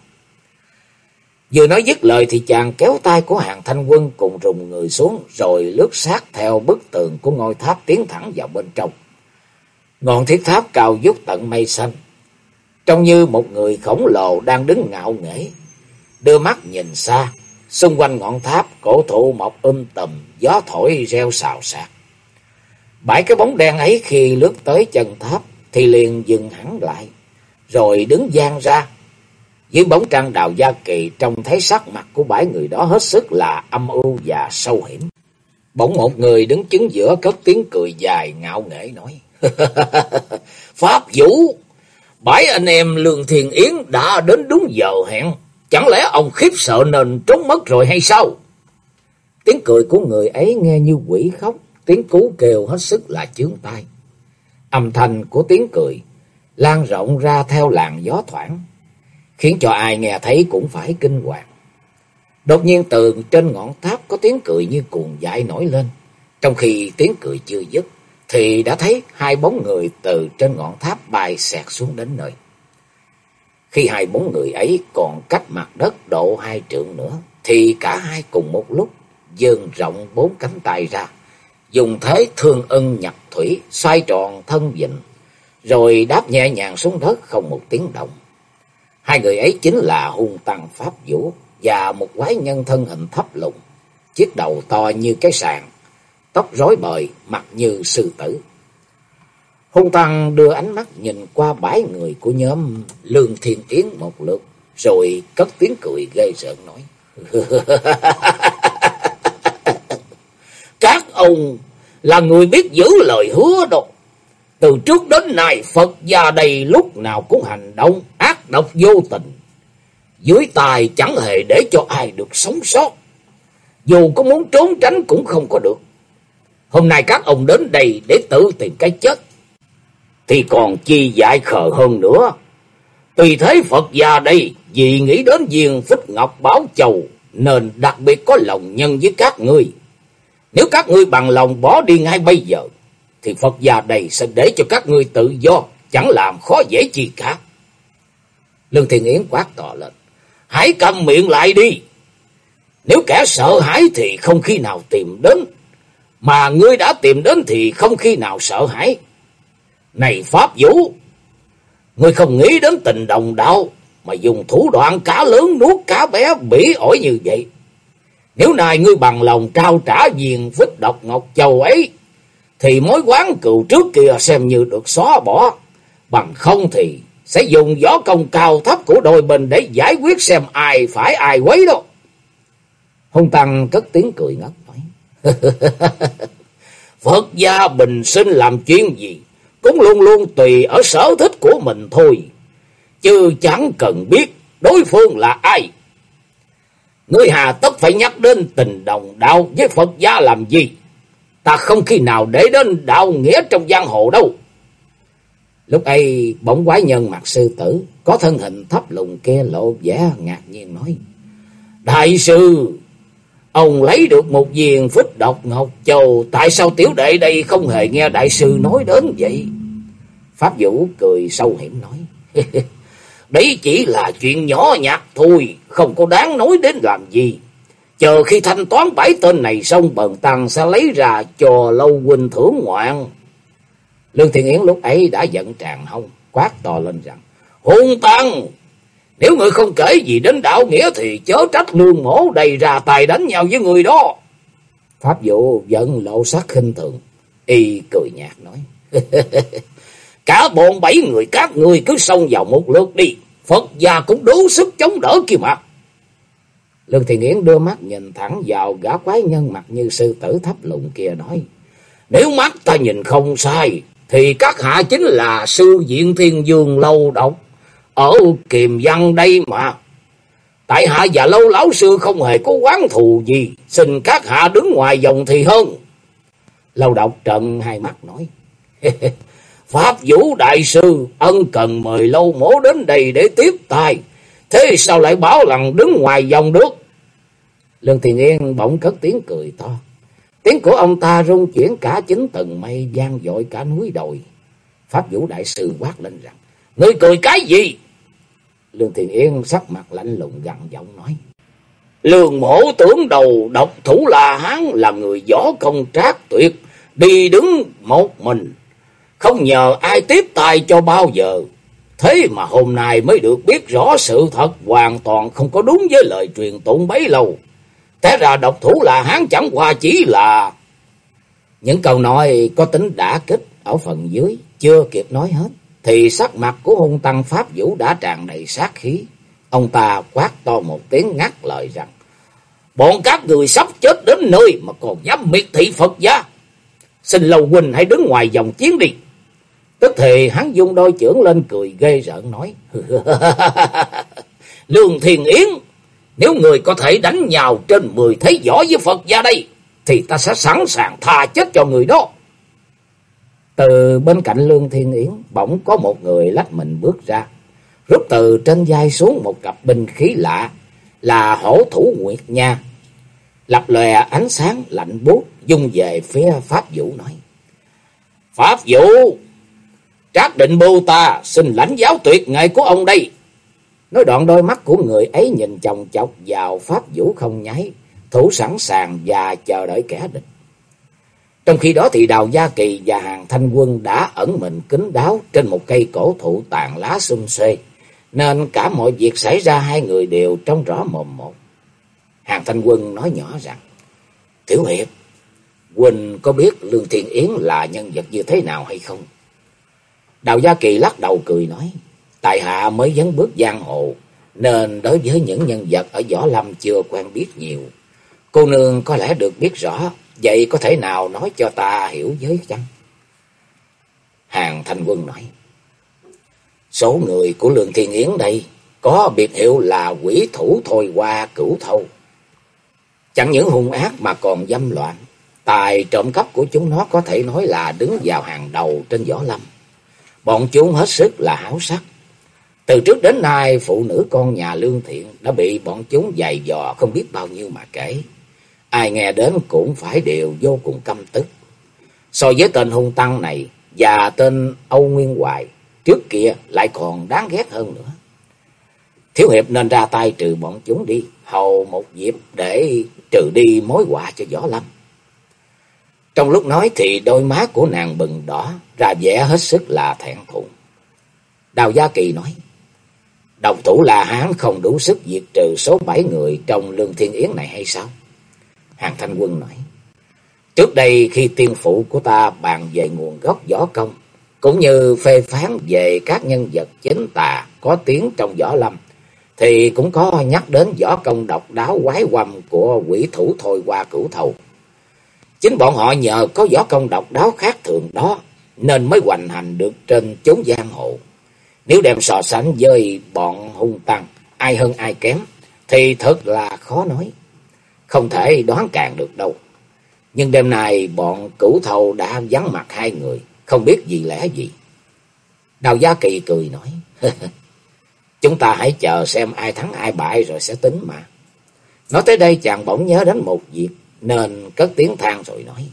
Vừa nói dứt lời thì chàng kéo tay của hàng thanh quân cùng rùng người xuống rồi lướt sát theo bức tường của ngôi tháp tiến thẳng vào bên trong. Ngọn thiết tháp cao vút tận mây xanh, trông như một người khổng lồ đang đứng ngạo nghễ, đưa mắt nhìn xa, xung quanh ngọn tháp cổ thụ mọc um tùm, gió thổi reo xào xạc. Bảy cái bóng đen ấy khi lướt tới chân tháp thì liền dừng hẳn lại, rồi đứng gian ra. Dưới bóng trăng đào gia kỳ trông thấy sắc mặt của bảy người đó hết sức là âm u và sâu hiểm. Bỗng một người đứng chứng giữa cất tiếng cười dài ngạo nghễ nói. Pháp Vũ, bảy anh em Lương Thiền Yến đã đến đúng giờ hẹn. Chẳng lẽ ông khiếp sợ nên trốn mất rồi hay sao? Tiếng cười của người ấy nghe như quỷ khóc, tiếng cú kêu hết sức là chướng tai. Âm thanh của tiếng cười lan rộng ra theo làn gió thoảng, khiến cho ai nghe thấy cũng phải kinh hoàng. Đột nhiên từ trên ngọn tháp có tiếng cười như cuồng dại nổi lên. Trong khi tiếng cười chưa dứt, thì đã thấy hai bóng người từ trên ngọn tháp bay xẹt xuống đến nơi. Khi hai bóng người ấy còn cách mặt đất độ hai trượng nữa, thì cả hai cùng một lúc dường rộng bốn cánh tay ra, dùng thế thương ân nhập thủy, xoay tròn thân vịnh, rồi đáp nhẹ nhàng xuống đất không một tiếng động. Hai người ấy chính là hung tăng Pháp Vũ và một quái nhân thân hình thấp lùng, chiếc đầu to như cái sàn, tóc rối bời, mặt như sư tử. Hung tăng đưa ánh mắt nhìn qua bãi người của nhóm Lương Thiên Yến một lượt, rồi cất tiếng cười ghê rợn nói. Các ông là người biết giữ lời hứa đâu. Từ trước đến nay Phật gia đây lúc nào cũng hành động ác độc vô tình. Dưới tài chẳng hề để cho ai được sống sót. Dù có muốn trốn tránh cũng không có được. Hôm nay các ông đến đây để tự tìm cái chết. Thì còn chi dại khờ hơn nữa. Tùy thế Phật gia đây vì nghĩ đến viên Phích Ngọc Báo Chầu nên đặc biệt có lòng nhân với các ngươi. Nếu các ngươi bằng lòng bỏ đi ngay bây giờ, thì Phật gia đây sẽ để cho các ngươi tự do, chẳng làm khó dễ chi cả. Lương Thiên Yến quát to lên, hãy cầm miệng lại đi. Nếu kẻ sợ hãi thì không khi nào tìm đến, mà ngươi đã tìm đến thì không khi nào sợ hãi. Này Pháp Vũ, ngươi không nghĩ đến tình đồng đạo, mà dùng thủ đoạn cá lớn nuốt cá bé bỉ ổi như vậy. Nếu nay ngươi bằng lòng trao trả viên phích độc ngọc châu ấy, thì mối quán cựu trước kia xem như được xóa bỏ. Bằng không thì sẽ dùng gió công cao thấp của đôi bên để giải quyết xem ai phải ai quấy đâu. Hùng Tăng cất tiếng cười ngất nói. Phật gia bình sinh làm chuyện gì cũng luôn luôn tùy ở sở thích của mình thôi. Chứ chẳng cần biết đối phương là ai. Ngươi hà tất phải nhắc đến tình đồng đạo với Phật gia làm gì? Ta không khi nào để đến đạo nghĩa trong giang hồ đâu. Lúc ấy bỗng quái nhân mặt sư tử, có thân hình thấp lùng kia lộ vẻ ngạc nhiên nói. Đại sư, ông lấy được một viên phích độc ngọc châu, tại sao tiểu đệ đây không hề nghe đại sư nói đến vậy? Pháp Vũ cười sâu hiểm nói. Đấy chỉ là chuyện nhỏ nhặt thôi, không có đáng nói đến làm gì. Chờ khi thanh toán bảy tên này xong bần tăng sẽ lấy ra cho lâu huynh thưởng ngoạn. Lương Thiện Yến lúc ấy đã giận tràn hông, quát to lên rằng, Hùng tăng, nếu người không kể gì đến đạo nghĩa thì chớ trách lương mổ đầy ra tài đánh nhau với người đó. Pháp vụ giận lộ sắc khinh thường, y cười nhạt nói, Cả bọn bảy người các người cứ xông vào một lượt đi, Phật già cũng đủ sức chống đỡ kia mà. Lương Thị Nghiễn đưa mắt nhìn thẳng vào gã quái nhân mặt như sư tử thấp lụng kia nói. Nếu mắt ta nhìn không sai, thì các hạ chính là sư diện thiên dương lâu độc, ở kiềm văn đây mà. Tại hạ và lâu lão sư không hề có quán thù gì, xin các hạ đứng ngoài dòng thì hơn. Lâu độc trận hai mắt nói. Pháp vũ đại sư ân cần mời lâu mổ đến đây để tiếp tài. Thế sao lại bảo rằng đứng ngoài dòng được? Lương Thiền Yên bỗng cất tiếng cười to. Tiếng của ông ta rung chuyển cả chính tầng mây gian dội cả núi đồi. Pháp vũ đại sư quát lên rằng. Ngươi cười cái gì? Lương Thiền Yên sắc mặt lạnh lùng gằn giọng nói. Lương mổ tưởng đầu độc thủ là hán là người võ công trác tuyệt. Đi đứng một mình. Không nhờ ai tiếp tay cho bao giờ. Thế mà hôm nay mới được biết rõ sự thật, hoàn toàn không có đúng với lời truyền tụng bấy lâu. Thế ra độc thủ là hắn chẳng qua chỉ là... Những câu nói có tính đã kích ở phần dưới chưa kịp nói hết thì sắc mặt của hung tăng Pháp Vũ đã tràn đầy sát khí. Ông ta quát to một tiếng ngắt lời rằng, Bọn các người sắp chết đến nơi mà còn dám miệt thị Phật gia. Xin Lâu Huynh hãy đứng ngoài dòng chiến đi. Tức thì hắn dung đôi trưởng lên cười ghê rợn nói. Lương Thiền Yến, nếu người có thể đánh nhào trên mười thế võ với Phật gia đây, thì ta sẽ sẵn sàng tha chết cho người đó. Từ bên cạnh Lương Thiên Yến, bỗng có một người lách mình bước ra, rút từ trên vai xuống một cặp binh khí lạ, là hổ thủ Nguyệt Nha. Lập lòe ánh sáng lạnh buốt dung về phía Pháp Vũ nói. Pháp Vũ, Trác định bưu ta xin lãnh giáo tuyệt nghệ của ông đây. Nói đoạn đôi mắt của người ấy nhìn chồng chọc vào Pháp Vũ không nháy, thủ sẵn sàng và chờ đợi kẻ địch. Trong khi đó thì Đào Gia Kỳ và Hàng Thanh Quân đã ẩn mình kín đáo trên một cây cổ thụ tàn lá xung xuê, nên cả mọi việc xảy ra hai người đều trông rõ mồm một. Hàng Thanh Quân nói nhỏ rằng, Tiểu Hiệp, Quỳnh có biết Lương Thiên Yến là nhân vật như thế nào hay không? Đào Gia Kỳ lắc đầu cười nói, Tại hạ mới dấn bước giang hồ, nên đối với những nhân vật ở Võ Lâm chưa quen biết nhiều. Cô nương có lẽ được biết rõ, vậy có thể nào nói cho ta hiểu với chăng? Hàng Thanh Quân nói, Số người của Lương Thiên Yến đây có biệt hiệu là quỷ thủ thôi qua cửu thâu. Chẳng những hung ác mà còn dâm loạn. Tài trộm cắp của chúng nó có thể nói là đứng vào hàng đầu trên võ lâm. Bọn chúng hết sức là háo sắc. Từ trước đến nay, phụ nữ con nhà lương thiện đã bị bọn chúng dày dò không biết bao nhiêu mà kể. Ai nghe đến cũng phải đều vô cùng căm tức. So với tên hung tăng này và tên Âu Nguyên Hoài, trước kia lại còn đáng ghét hơn nữa. Thiếu hiệp nên ra tay trừ bọn chúng đi, hầu một dịp để trừ đi mối họa cho Võ Lâm. Trong lúc nói thì đôi má của nàng bừng đỏ, ra vẻ hết sức là thẹn thùng. Đào Gia Kỳ nói, Đồng thủ là hán không đủ sức diệt trừ số bảy người trong lương thiên yến này hay sao? Hàng Thanh Quân nói, Trước đây khi tiên phụ của ta bàn về nguồn gốc võ công, cũng như phê phán về các nhân vật chính tà có tiếng trong võ lâm, thì cũng có nhắc đến võ công độc đáo quái quầm của quỷ thủ thôi qua cửu thầu. Chính bọn họ nhờ có võ công độc đáo khác thường đó, nên mới hoành hành được trên chốn giang hồ. Nếu đem so sánh với bọn hung tăng, ai hơn ai kém, thì thật là khó nói. Không thể đoán càng được đâu. Nhưng đêm nay bọn cửu thầu đã vắng mặt hai người, không biết gì lẽ gì. Đào Gia Kỳ cười nói, chúng ta hãy chờ xem ai thắng ai bại rồi sẽ tính mà. Nói tới đây chàng bỗng nhớ đến một việc, nên cất tiếng than rồi nói,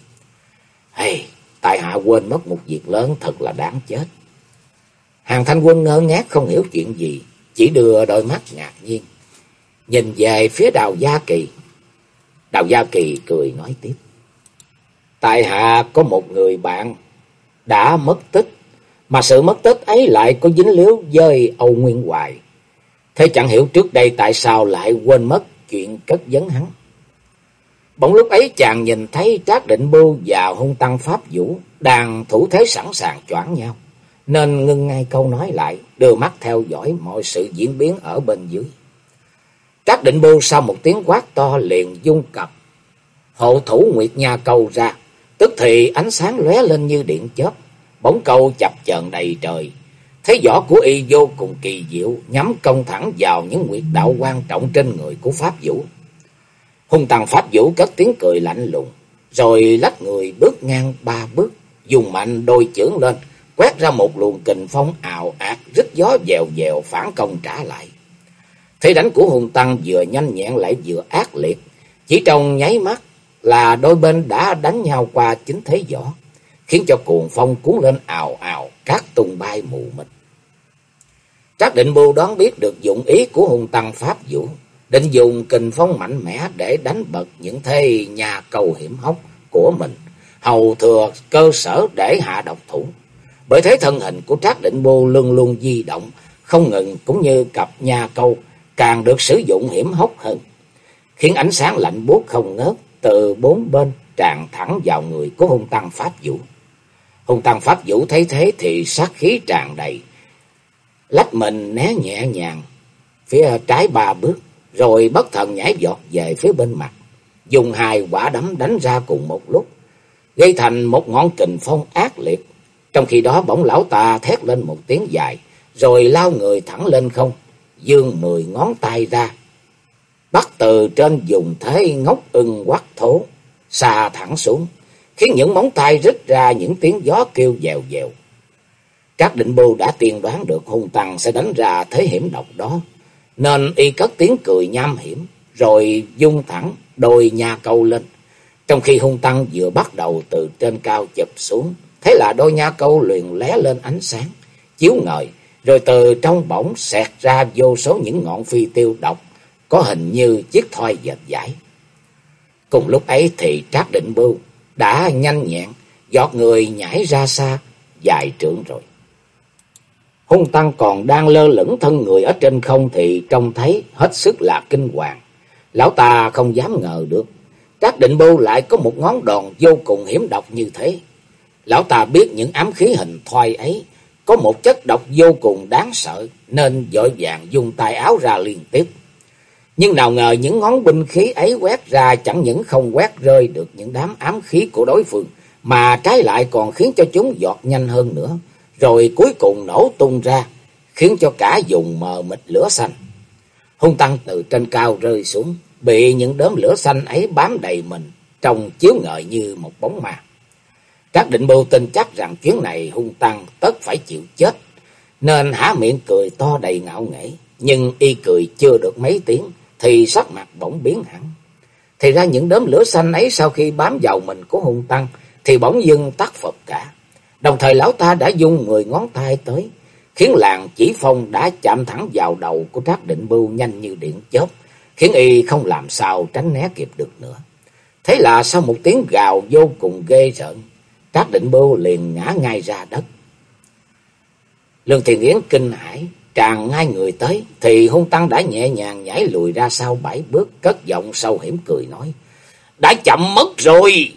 Hey, tại hạ quên mất một việc lớn thật là đáng chết. Hàng thanh quân ngơ ngác không hiểu chuyện gì, chỉ đưa đôi mắt ngạc nhiên. Nhìn về phía đào Gia Kỳ. Đào Gia Kỳ cười nói tiếp. Tại hạ có một người bạn đã mất tích, mà sự mất tích ấy lại có dính líu với Âu Nguyên Hoài. Thế chẳng hiểu trước đây tại sao lại quên mất chuyện cất vấn hắn. Bỗng lúc ấy chàng nhìn thấy Trác Định Bưu và hung tăng Pháp Vũ đang thủ thế sẵn sàng choảng nhau nên ngưng ngay câu nói lại, đưa mắt theo dõi mọi sự diễn biến ở bên dưới. Trác định bưu sau một tiếng quát to liền dung cập, hộ thủ Nguyệt Nha cầu ra, tức thì ánh sáng lóe lên như điện chớp, bóng câu chập chờn đầy trời. Thế võ của y vô cùng kỳ diệu, nhắm công thẳng vào những nguyệt đạo quan trọng trên người của Pháp Vũ. Hung tăng Pháp Vũ cất tiếng cười lạnh lùng, rồi lách người bước ngang ba bước, dùng mạnh đôi chưởng lên, quét ra một luồng kình phong ào ạt, rít gió dèo dèo phản công trả lại. Thế đánh của hùng tăng vừa nhanh nhẹn lại vừa ác liệt, chỉ trong nháy mắt là đôi bên đã đánh nhau qua chính thế võ, khiến cho cuồng phong cuốn lên ào ào, các tung bay mù mịt. Trác định bưu đoán biết được dụng ý của hùng tăng pháp vũ, định dùng kình phong mạnh mẽ để đánh bật những thế nhà cầu hiểm hóc của mình, hầu thừa cơ sở để hạ độc thủ. Bởi thế thân hình của Trác Định Bô luôn luôn di động, không ngừng cũng như cặp nhà câu càng được sử dụng hiểm hóc hơn, khiến ánh sáng lạnh buốt không ngớt từ bốn bên tràn thẳng vào người của hung tăng Pháp Vũ. hung tăng pháp vũ thấy thế thì sát khí tràn đầy. Lách mình né nhẹ nhàng phía trái ba bước, rồi bất thần nhảy vọt về phía bên mặt. Dùng hai quả đấm đánh ra cùng một lúc, gây thành một ngọn kình phong ác liệt. Trong khi đó bỗng lão ta thét lên một tiếng dài, rồi lao người thẳng lên không, dương mười ngón tay ra. Bắt từ trên dùng thế ngốc ưng quắc thố, xà thẳng xuống, khiến những móng tay rít ra những tiếng gió kêu dèo dèo. Các định bưu đã tiên đoán được hung tăng sẽ đánh ra thế hiểm độc đó, nên y cất tiếng cười nham hiểm, rồi dung thẳng đôi nha câu lên. Trong khi hung tăng vừa bắt đầu từ trên cao chụp xuống, thế là đôi nha câu liền lé lên ánh sáng, chiếu ngời, rồi từ trong bỗng xẹt ra vô số những ngọn phi tiêu độc, có hình như chiếc thoi dệt giải. Cùng lúc ấy thì Trác Định Bưu đã nhanh nhẹn, giọt người nhảy ra xa, dài trượng rồi. Hung tăng còn đang lơ lửng thân người ở trên không thì trông thấy hết sức là kinh hoàng. Lão ta không dám ngờ được. Trác định bưu lại có một ngón đòn vô cùng hiểm độc như thế. Lão ta biết những ám khí hình thoi ấy có một chất độc vô cùng đáng sợ nên dội vàng dùng tay áo ra liên tiếp. Nhưng nào ngờ những ngón binh khí ấy quét ra chẳng những không quét rơi được những đám ám khí của đối phương mà trái lại còn khiến cho chúng giọt nhanh hơn nữa rồi cuối cùng nổ tung ra, khiến cho cả vùng mờ mịt lửa xanh. Hung tăng từ trên cao rơi xuống, bị những đốm lửa xanh ấy bám đầy mình, trông chiếu ngợi như một bóng ma. Các định bưu tin chắc rằng chuyến này hung tăng tất phải chịu chết, nên há miệng cười to đầy ngạo nghễ, nhưng y cười chưa được mấy tiếng, thì sắc mặt bỗng biến hẳn. Thì ra những đốm lửa xanh ấy sau khi bám vào mình của hung tăng, thì bỗng dưng tắt phập cả. Đồng thời lão ta đã dùng người ngón tay tới, khiến làng chỉ phong đã chạm thẳng vào đầu của Trác Định Bưu nhanh như điện chớp, khiến y không làm sao tránh né kịp được nữa. Thế là sau một tiếng gào vô cùng ghê rợn, Trác Định Bưu liền ngã ngay ra đất. Lương Thiền Yến kinh hãi, tràn ngay người tới, thì hung tăng đã nhẹ nhàng nhảy lùi ra sau bảy bước, cất giọng sâu hiểm cười nói, Đã chậm mất rồi!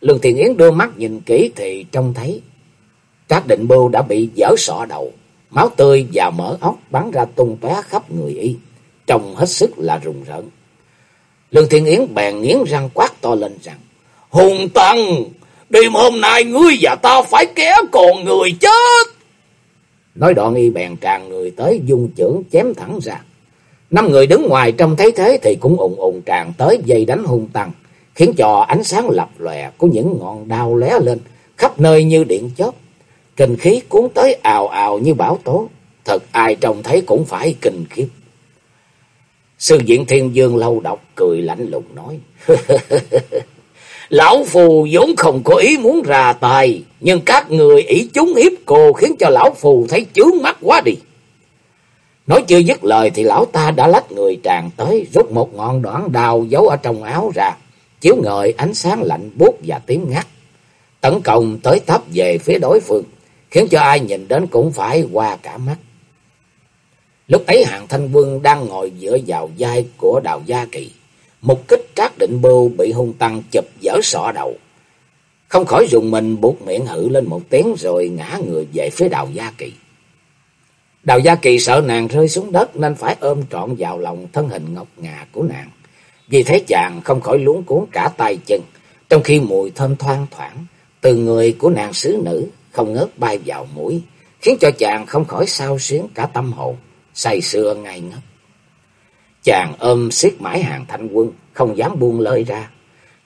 Lương Thiền Yến đưa mắt nhìn kỹ thì trông thấy Trác Định Bưu đã bị dở sọ đầu, máu tươi và mỡ óc bắn ra tung tóe khắp người y, trông hết sức là rùng rợn. Lương Thiên Yến bèn nghiến răng quát to lên rằng: "Hùng Tăng, đêm hôm nay ngươi và ta phải ké còn người chết." Nói đoạn y bèn tràn người tới dung chưởng chém thẳng ra. Năm người đứng ngoài trông thấy thế thì cũng ùng ùng tràn tới dây đánh hung tăng khiến cho ánh sáng lập lòe của những ngọn đao lé lên khắp nơi như điện chớp. Kinh khí cuốn tới ào ào như bão tố, thật ai trông thấy cũng phải kinh khiếp. Sư diện thiên dương lâu độc cười lạnh lùng nói. Lão phù vốn không có ý muốn ra tài, nhưng các người ý chúng hiếp cô khiến cho lão phù thấy chướng mắt quá đi. Nói chưa dứt lời thì lão ta đã lách người tràn tới, rút một ngọn đoạn đào giấu ở trong áo ra, chiếu ngời ánh sáng lạnh buốt và tím ngắt, tấn công tới tấp về phía đối phương, khiến cho ai nhìn đến cũng phải qua cả mắt. Lúc ấy hàng thanh quân đang ngồi dựa vào vai của đào gia kỳ, một kích trác định bưu bị hung tăng chụp dở sọ đầu. Không khỏi dùng mình buộc miệng hự lên một tiếng rồi ngã người về phía đào gia kỳ. Đào gia kỳ sợ nàng rơi xuống đất nên phải ôm trọn vào lòng thân hình ngọc ngà của nàng. Vì thế chàng không khỏi luống cuốn cả tay chân, trong khi mùi thơm thoang thoảng từ người của nàng sứ nữ không ngớt bay vào mũi, khiến cho chàng không khỏi sao xuyến cả tâm hồn, say sưa ngay ngất. Chàng ôm siết mãi hàng thanh quân, không dám buông lời ra.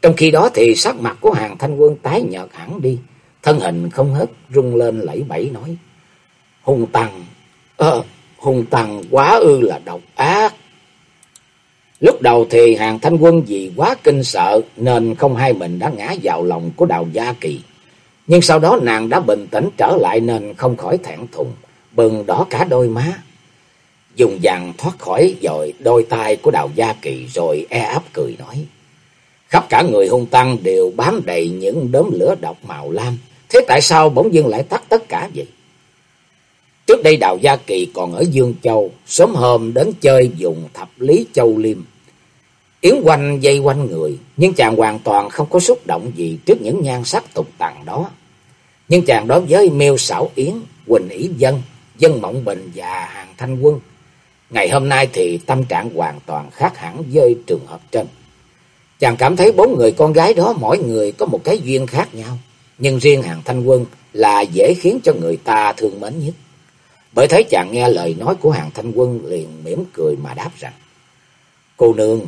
Trong khi đó thì sắc mặt của hàng thanh quân tái nhợt hẳn đi, thân hình không hết rung lên lẫy bẫy nói. Hùng tăng, ờ, hùng tăng quá ư là độc ác. Lúc đầu thì hàng thanh quân vì quá kinh sợ nên không hai mình đã ngã vào lòng của đào gia kỳ. Nhưng sau đó nàng đã bình tĩnh trở lại nên không khỏi thẹn thùng, bừng đỏ cả đôi má. Dùng dằn thoát khỏi dội đôi tay của đào gia kỳ rồi e áp cười nói. Khắp cả người hung tăng đều bám đầy những đốm lửa độc màu lam. Thế tại sao bỗng dưng lại tắt tất cả vậy? Trước đây Đào Gia Kỳ còn ở Dương Châu, sớm hôm đến chơi dùng thập lý châu liêm. Yến quanh dây quanh người, nhưng chàng hoàn toàn không có xúc động gì trước những nhan sắc tục tằng đó. Nhưng chàng đối với Miêu Sảo Yến, Quỳnh Ý Dân, Dân Mộng Bình và Hàng Thanh Quân, ngày hôm nay thì tâm trạng hoàn toàn khác hẳn với trường hợp trên. Chàng cảm thấy bốn người con gái đó mỗi người có một cái duyên khác nhau, nhưng riêng Hàng Thanh Quân là dễ khiến cho người ta thương mến nhất. Bởi thế chàng nghe lời nói của Hàng Thanh Quân liền mỉm cười mà đáp rằng, Cô nương,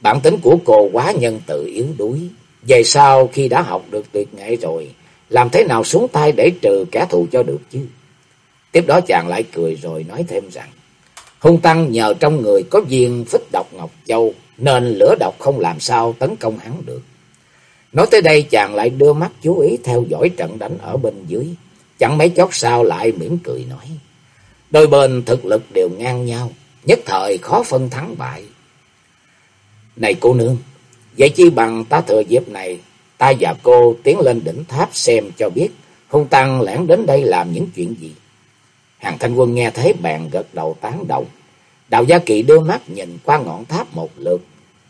bản tính của cô quá nhân từ yếu đuối. Về sau khi đã học được tuyệt nghệ rồi, làm thế nào xuống tay để trừ kẻ thù cho được chứ? Tiếp đó chàng lại cười rồi nói thêm rằng, Hung Tăng nhờ trong người có viên phích độc Ngọc Châu, nên lửa độc không làm sao tấn công hắn được. Nói tới đây chàng lại đưa mắt chú ý theo dõi trận đánh ở bên dưới. Chẳng mấy chốc sau lại mỉm cười nói. Đôi bên thực lực đều ngang nhau, nhất thời khó phân thắng bại. Này cô nương, vậy chi bằng ta thừa dịp này, ta và cô tiến lên đỉnh tháp xem cho biết hung tăng lẻn đến đây làm những chuyện gì. Hàng thanh quân nghe thấy bèn gật đầu tán đồng. Đào gia kỳ đưa mắt nhìn qua ngọn tháp một lượt,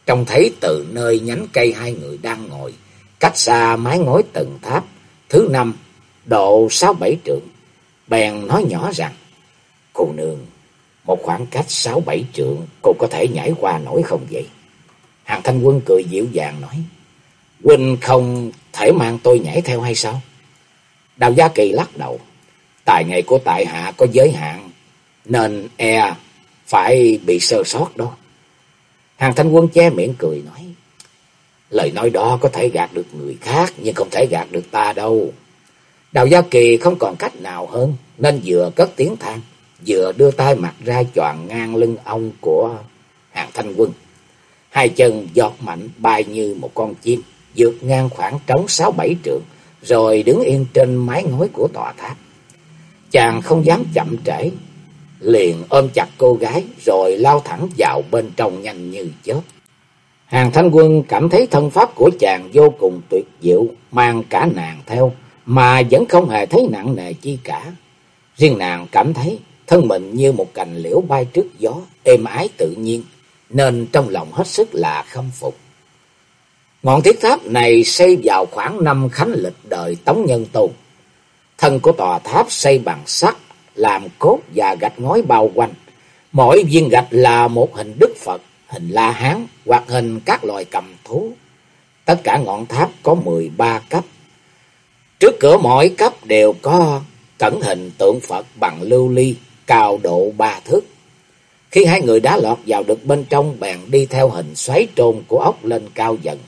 trông thấy từ nơi nhánh cây hai người đang ngồi, cách xa mái ngói từng tháp, thứ năm, độ sáu bảy trượng. Bèn nói nhỏ rằng, cô nương, một khoảng cách sáu bảy trượng, cô có thể nhảy qua nổi không vậy? Hàng thanh quân cười dịu dàng nói, Huynh không thể mang tôi nhảy theo hay sao? Đào Gia Kỳ lắc đầu, tài nghệ của tại hạ có giới hạn, nên e phải bị sơ sót đó. Hàng thanh quân che miệng cười nói, lời nói đó có thể gạt được người khác, nhưng không thể gạt được ta đâu. Đào Gia Kỳ không còn cách nào hơn, nên vừa cất tiếng than, vừa đưa tay mặt ra chọn ngang lưng ông của hàng thanh quân. Hai chân giọt mạnh bay như một con chim, vượt ngang khoảng trống sáu bảy trượng, rồi đứng yên trên mái ngói của tòa tháp. Chàng không dám chậm trễ, liền ôm chặt cô gái rồi lao thẳng vào bên trong nhanh như chớp. Hàng thanh quân cảm thấy thân pháp của chàng vô cùng tuyệt diệu, mang cả nàng theo, mà vẫn không hề thấy nặng nề chi cả. Riêng nàng cảm thấy thân mình như một cành liễu bay trước gió, êm ái tự nhiên, nên trong lòng hết sức là khâm phục. Ngọn thiết tháp này xây vào khoảng năm khánh lịch đời Tống Nhân tùng Thân của tòa tháp xây bằng sắt, làm cốt và gạch ngói bao quanh. Mỗi viên gạch là một hình Đức Phật, hình La Hán hoặc hình các loài cầm thú. Tất cả ngọn tháp có 13 cấp. Trước cửa mỗi cấp đều có cẩn hình tượng Phật bằng lưu ly, cao độ ba thước. Khi hai người đã lọt vào được bên trong, bèn đi theo hình xoáy trôn của ốc lên cao dần.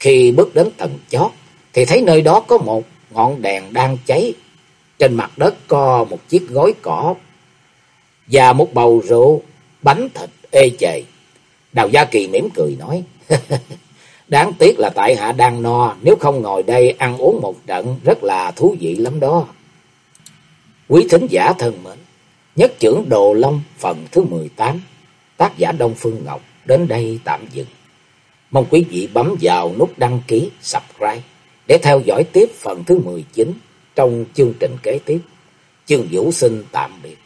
Khi bước đến tầng chót, thì thấy nơi đó có một ngọn đèn đang cháy. Trên mặt đất có một chiếc gối cỏ và một bầu rượu, bánh thịt ê chề. Đào Gia Kỳ mỉm cười nói, đáng tiếc là tại hạ đang no, nếu không ngồi đây ăn uống một trận rất là thú vị lắm đó. Quý thính giả thân mến, nhất trưởng Đồ Long phần thứ 18, tác giả Đông Phương Ngọc đến đây tạm dừng. Mong quý vị bấm vào nút đăng ký, subscribe để theo dõi tiếp phần thứ 19 trong chương trình kế tiếp. Chương Vũ xin tạm biệt.